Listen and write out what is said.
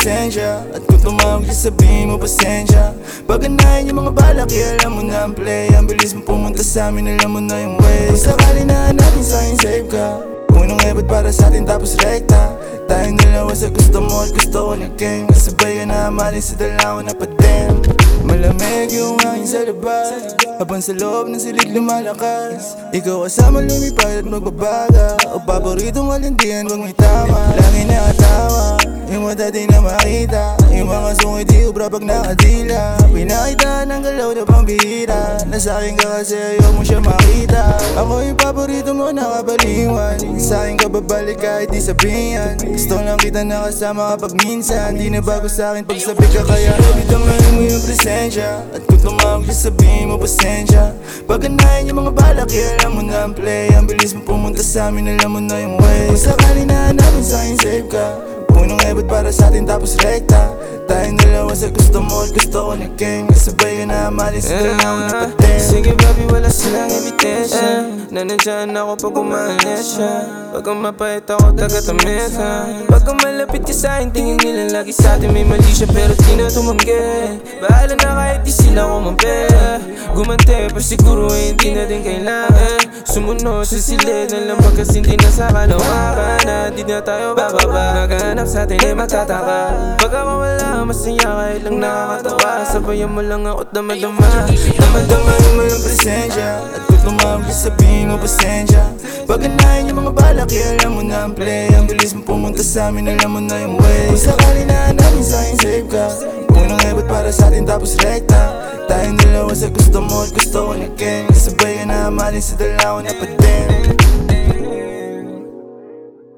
presensya At kung tumawag siya sabihin mo pasensya. Paganahin yung mga balak, eh, alam mo na ang play. Ang bilis mo pumunta sa amin, alam mo na yung way. Kung sakali na hanapin sa'kin, save ka. Punong ebot para sa atin tapos rekta. Tayong dalawa sa gusto mo at gusto ko na game. Kasabay ka na amalin sa dalawa na patem Malamig yung hangin sa labas. Habang sa loob ng silid lumalakas. Ikaw kasama lumipad at magbabaga. O paboritong walandian wag may tama. Lagi nakatawa Yung mata di na makita. Yung mga sungay di ubra pag nakadila pambihira Nasa akin ka kasi ayaw mo siya makita. Ako yung paborito mo nakabaliwan. Sa akin ka babalik kahit di sabihan. Gusto lang kita nakasama kapag minsan. Di na bago sa akin pag sabi ka kaya tamahin mo yung presensya. At kung tumawag ka sabihin mo pasensya. Pag ganahin yung mga balak eh, alam mo na ang play. Ang bilis mo pumunta sa amin alam mo na yung way. Kung sakali na hanapin sa akin save ka Punong ebot para sa atin tapos rekta Tayong dalawa sa gusto mo at gusto ko na game Kasabay ka na amalin sa dalawa na patem Sige baby, wala silang ebidensya Na nandyan ako pag umalis siya Pag mapait ako, taga-tamis ha Pag malapit ka sa'kin, tingin nila lagi sa'tin May mali siya pero di na tumanggi Bahala na kahit di sila kumampi Gumante pa siguro eh, hindi na din kailangan. Sumunod sa silid na lang pagkas hindi na sa kalawakan. Na di na tayo bababa. Naghanap sa'tin ay matataka Pag ako wala, masaya kahit lang nakakatawa. Sabayan mo lang ako't damadama Damadama mo yung presensya. At kung tumawag sabihin mo pasensya. Pag ganahin yung mga balak eh, alam mo na ang play. Ang bilis mo pumunta sa amin alam mo na yung way. Kung sakali na hanapin sa akin save ka. Punong ebot para sa atin tapos rekta Sa gusto mo at gusto ko na game Kasabay ka na amalin sa dalawa na patem